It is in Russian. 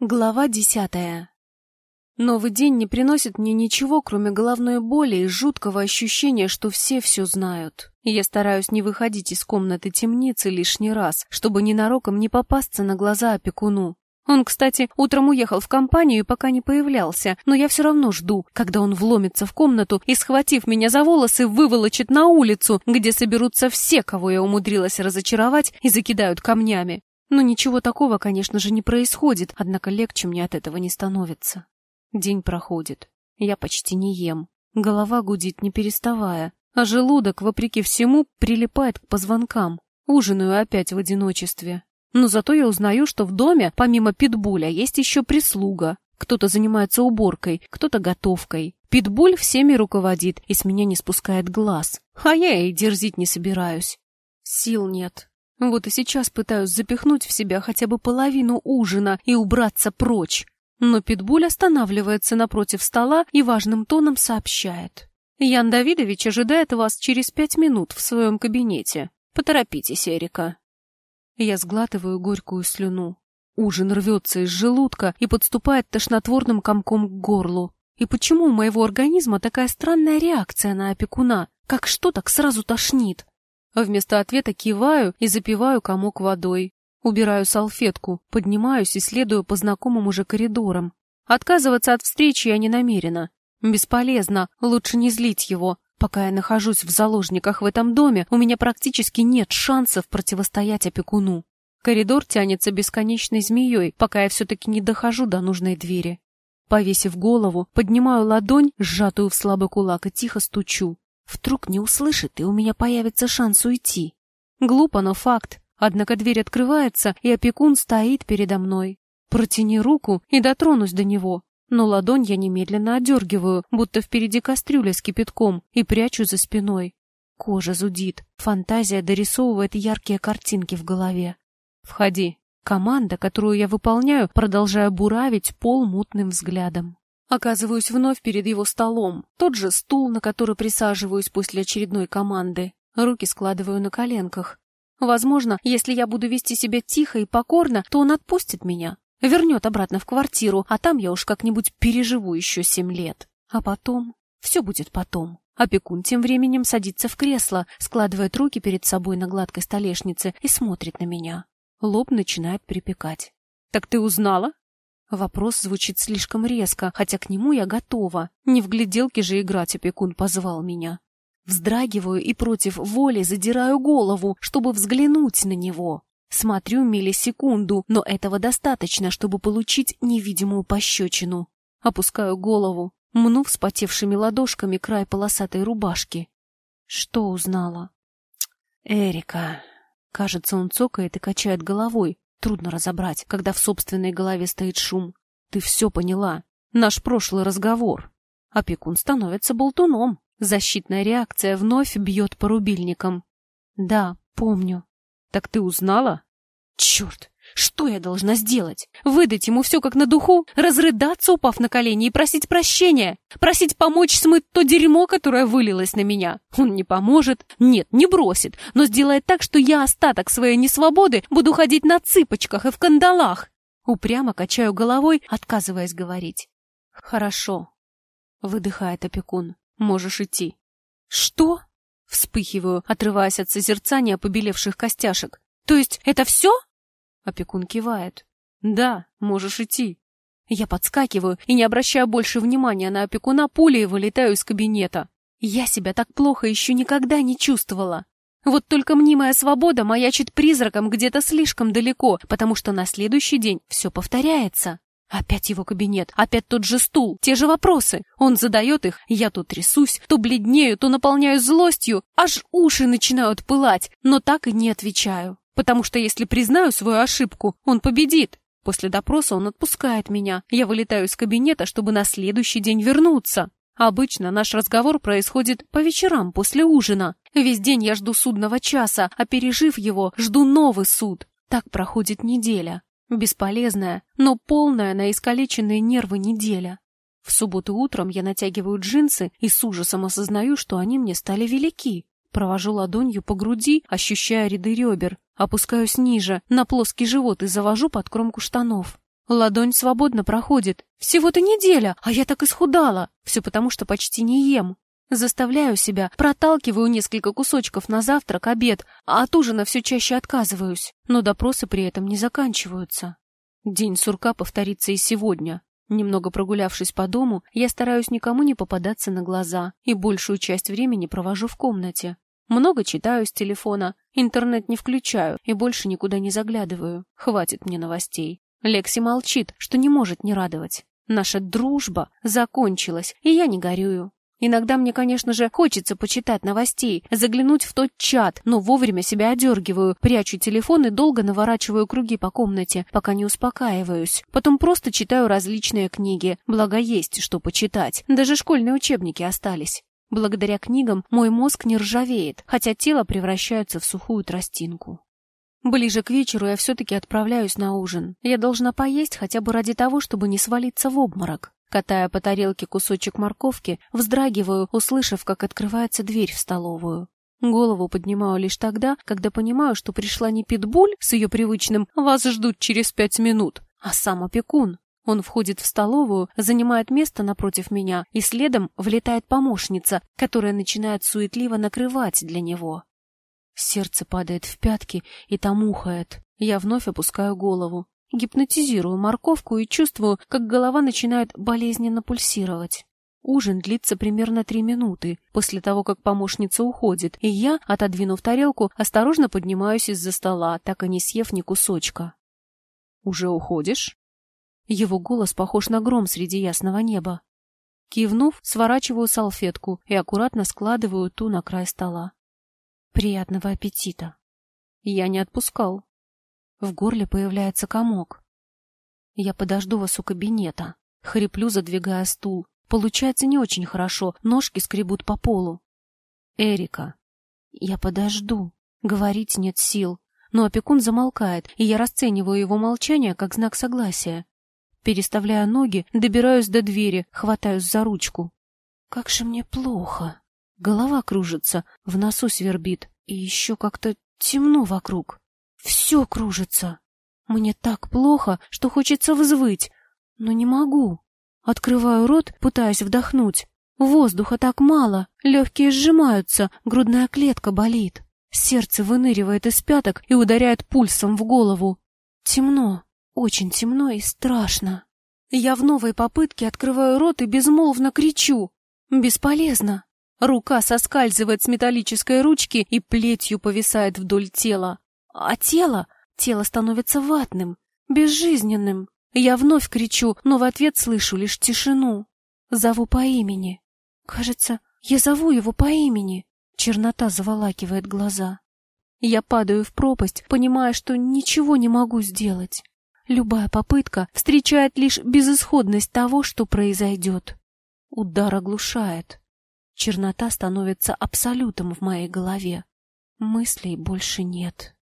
Глава десятая. Новый день не приносит мне ничего, кроме головной боли и жуткого ощущения, что все все знают. Я стараюсь не выходить из комнаты темницы лишний раз, чтобы ненароком не попасться на глаза опекуну. Он, кстати, утром уехал в компанию и пока не появлялся, но я все равно жду, когда он вломится в комнату и, схватив меня за волосы, выволочит на улицу, где соберутся все, кого я умудрилась разочаровать, и закидают камнями. Но ничего такого, конечно же, не происходит, однако легче мне от этого не становится. День проходит. Я почти не ем. Голова гудит, не переставая, а желудок, вопреки всему, прилипает к позвонкам. Ужинаю опять в одиночестве. Но зато я узнаю, что в доме, помимо питбуля, есть еще прислуга. Кто-то занимается уборкой, кто-то готовкой. Питбуль всеми руководит и с меня не спускает глаз. А я и дерзить не собираюсь. Сил нет. Вот и сейчас пытаюсь запихнуть в себя хотя бы половину ужина и убраться прочь. Но Питбуль останавливается напротив стола и важным тоном сообщает. «Ян Давидович ожидает вас через пять минут в своем кабинете. Поторопитесь, Эрика». Я сглатываю горькую слюну. Ужин рвется из желудка и подступает тошнотворным комком к горлу. И почему у моего организма такая странная реакция на опекуна? Как что так сразу тошнит? А вместо ответа киваю и запиваю комок водой. Убираю салфетку, поднимаюсь и следую по знакомым уже коридорам. Отказываться от встречи я не намерена. Бесполезно, лучше не злить его. Пока я нахожусь в заложниках в этом доме, у меня практически нет шансов противостоять опекуну. Коридор тянется бесконечной змеей, пока я все-таки не дохожу до нужной двери. Повесив голову, поднимаю ладонь, сжатую в слабый кулак, и тихо стучу. Вдруг не услышит, и у меня появится шанс уйти. Глупо, но факт. Однако дверь открывается, и опекун стоит передо мной. Протяни руку и дотронусь до него. Но ладонь я немедленно отдергиваю, будто впереди кастрюля с кипятком, и прячу за спиной. Кожа зудит, фантазия дорисовывает яркие картинки в голове. «Входи». Команда, которую я выполняю, продолжая буравить пол мутным взглядом. Оказываюсь вновь перед его столом. Тот же стул, на который присаживаюсь после очередной команды. Руки складываю на коленках. Возможно, если я буду вести себя тихо и покорно, то он отпустит меня. Вернет обратно в квартиру, а там я уж как-нибудь переживу еще семь лет. А потом... Все будет потом. Опекун тем временем садится в кресло, складывает руки перед собой на гладкой столешнице и смотрит на меня. Лоб начинает припекать. «Так ты узнала?» Вопрос звучит слишком резко, хотя к нему я готова. Не в гляделке же играть опекун позвал меня. Вздрагиваю и против воли задираю голову, чтобы взглянуть на него. Смотрю миллисекунду, но этого достаточно, чтобы получить невидимую пощечину. Опускаю голову, мну вспотевшими ладошками край полосатой рубашки. Что узнала? Эрика. Кажется, он цокает и качает головой, Трудно разобрать, когда в собственной голове стоит шум. Ты все поняла. Наш прошлый разговор. Опекун становится болтуном. Защитная реакция вновь бьет по рубильникам. Да, помню. Так ты узнала? Черт! Что я должна сделать? Выдать ему все как на духу? Разрыдаться, упав на колени, и просить прощения? Просить помочь смыть то дерьмо, которое вылилось на меня? Он не поможет? Нет, не бросит, но сделает так, что я остаток своей несвободы буду ходить на цыпочках и в кандалах. Упрямо качаю головой, отказываясь говорить. «Хорошо», — выдыхает опекун. «Можешь идти». «Что?» — вспыхиваю, отрываясь от созерцания побелевших костяшек. «То есть это все?» Опекун кивает. «Да, можешь идти». Я подскакиваю и, не обращая больше внимания на опекуна, пулей вылетаю из кабинета. Я себя так плохо еще никогда не чувствовала. Вот только мнимая свобода маячит призраком где-то слишком далеко, потому что на следующий день все повторяется. Опять его кабинет, опять тот же стул, те же вопросы. Он задает их, я то трясусь, то бледнею, то наполняю злостью, аж уши начинают пылать, но так и не отвечаю. Потому что если признаю свою ошибку, он победит. После допроса он отпускает меня. Я вылетаю из кабинета, чтобы на следующий день вернуться. Обычно наш разговор происходит по вечерам после ужина. Весь день я жду судного часа, а пережив его, жду новый суд. Так проходит неделя. Бесполезная, но полная на искалеченные нервы неделя. В субботу утром я натягиваю джинсы и с ужасом осознаю, что они мне стали велики. Провожу ладонью по груди, ощущая ряды ребер. Опускаюсь ниже, на плоский живот и завожу под кромку штанов. Ладонь свободно проходит. Всего-то неделя, а я так исхудала. Все потому, что почти не ем. Заставляю себя, проталкиваю несколько кусочков на завтрак, обед, а от ужина все чаще отказываюсь. Но допросы при этом не заканчиваются. День сурка повторится и сегодня. Немного прогулявшись по дому, я стараюсь никому не попадаться на глаза и большую часть времени провожу в комнате. Много читаю с телефона, интернет не включаю и больше никуда не заглядываю. Хватит мне новостей. Лекси молчит, что не может не радовать. Наша дружба закончилась, и я не горюю. Иногда мне, конечно же, хочется почитать новостей, заглянуть в тот чат, но вовремя себя одергиваю, прячу телефон и долго наворачиваю круги по комнате, пока не успокаиваюсь. Потом просто читаю различные книги, благо есть что почитать. Даже школьные учебники остались. Благодаря книгам мой мозг не ржавеет, хотя тело превращается в сухую тростинку. Ближе к вечеру я все-таки отправляюсь на ужин. Я должна поесть хотя бы ради того, чтобы не свалиться в обморок. Катая по тарелке кусочек морковки, вздрагиваю, услышав, как открывается дверь в столовую. Голову поднимаю лишь тогда, когда понимаю, что пришла не питбуль с ее привычным «вас ждут через пять минут», а сам опекун. Он входит в столовую, занимает место напротив меня, и следом влетает помощница, которая начинает суетливо накрывать для него. Сердце падает в пятки и там ухает. Я вновь опускаю голову. Гипнотизирую морковку и чувствую, как голова начинает болезненно пульсировать. Ужин длится примерно три минуты после того, как помощница уходит, и я, отодвинув тарелку, осторожно поднимаюсь из-за стола, так и не съев ни кусочка. «Уже уходишь?» Его голос похож на гром среди ясного неба. Кивнув, сворачиваю салфетку и аккуратно складываю ту на край стола. Приятного аппетита. Я не отпускал. В горле появляется комок. Я подожду вас у кабинета. Хриплю, задвигая стул. Получается не очень хорошо, ножки скребут по полу. Эрика. Я подожду. Говорить нет сил. Но опекун замолкает, и я расцениваю его молчание как знак согласия. Переставляя ноги, добираюсь до двери, хватаюсь за ручку. Как же мне плохо. Голова кружится, в носу свербит, и еще как-то темно вокруг. Все кружится. Мне так плохо, что хочется взвыть, но не могу. Открываю рот, пытаясь вдохнуть. Воздуха так мало, легкие сжимаются, грудная клетка болит. Сердце выныривает из пяток и ударяет пульсом в голову. Темно, очень темно и страшно. Я в новой попытке открываю рот и безмолвно кричу. Бесполезно. Рука соскальзывает с металлической ручки и плетью повисает вдоль тела. А тело? Тело становится ватным, безжизненным. Я вновь кричу, но в ответ слышу лишь тишину. Зову по имени. Кажется, я зову его по имени. Чернота заволакивает глаза. Я падаю в пропасть, понимая, что ничего не могу сделать. Любая попытка встречает лишь безысходность того, что произойдет. Удар оглушает. Чернота становится абсолютом в моей голове. Мыслей больше нет.